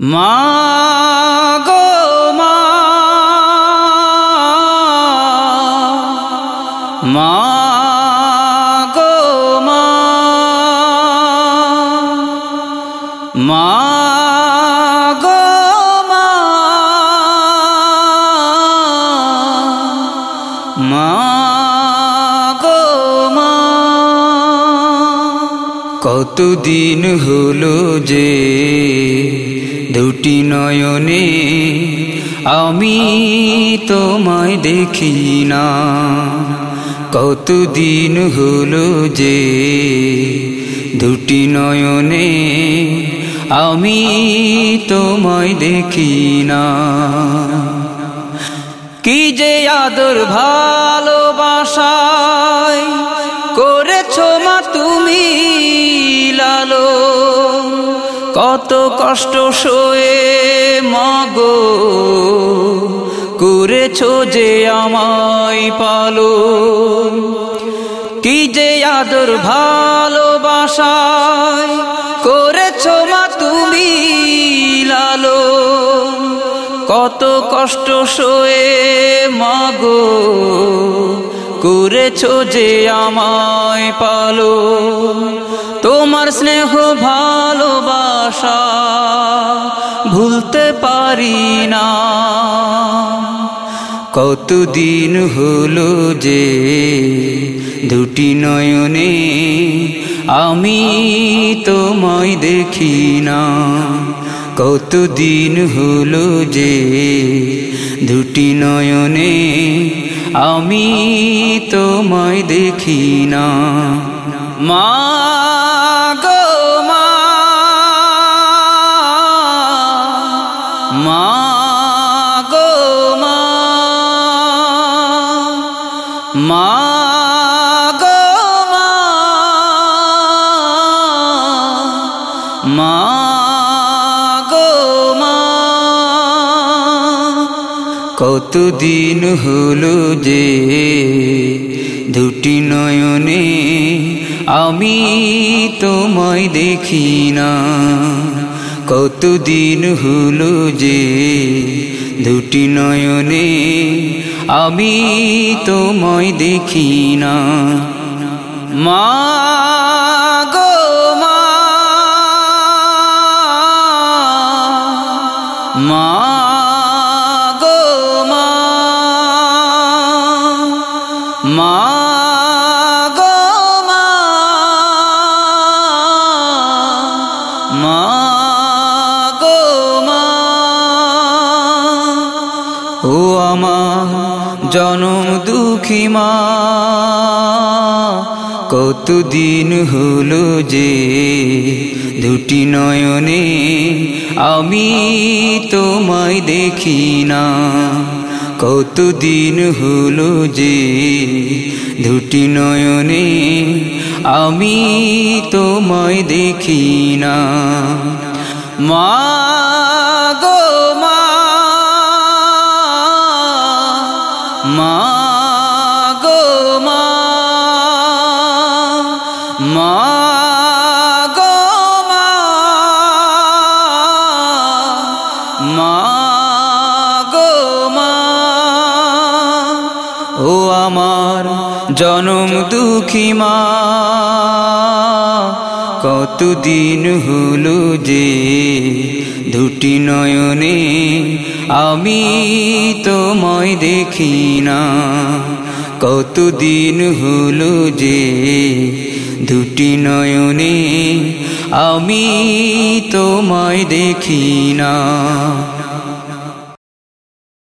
মা গো মা মা কতদিন হলো যে দুটি নয়নে আমি তোমায় দেখি না। কতদিন হলো যে দুটি নয়নে আমি তোমায় দেখি না। কি যে আদর ভালোবাসায় কত কষ্ট সয়ে মাগো। করেছ যে আমায় পালো। কি যে আদর ভালোবাসায় করেছ মা তুমি লালো। কত কষ্ট সয়ে মাগো। করেছ যে আমায় পালো। তোমার স্নেহ ভালোবাসা ভুলতে পারি না। কতদিন হলো যে দুটি নয়নে আমি তোমায় দেখি না। কতদিন হলো যে দুটি নয়নে আমি তোমায় দেখি না। মা মা মা। কতদিন হলো যে দুটি নয়নে আমি তোমায় দেখি না। কতদিন হলো যে দুটি নয়নে আমি তোমায় দেখি না। মা মা মা গো মা মা মা জনম দুঃখী মা, কতদিন হলো যে দুটি নয়নে আমি তোমায় দেখি না, কতদিন হলো যে দুটি নয়নে আমি তোমায় দেখি না। মা মা গো মা মা গো মা, ও আমার জনম দুঃখী মা, কতদিন হলো যে দুটি নয়নে আমি তোমায় দেখি না, কতদিন হলো যে দুটি নয়নে আমি তোমায় দেখি না।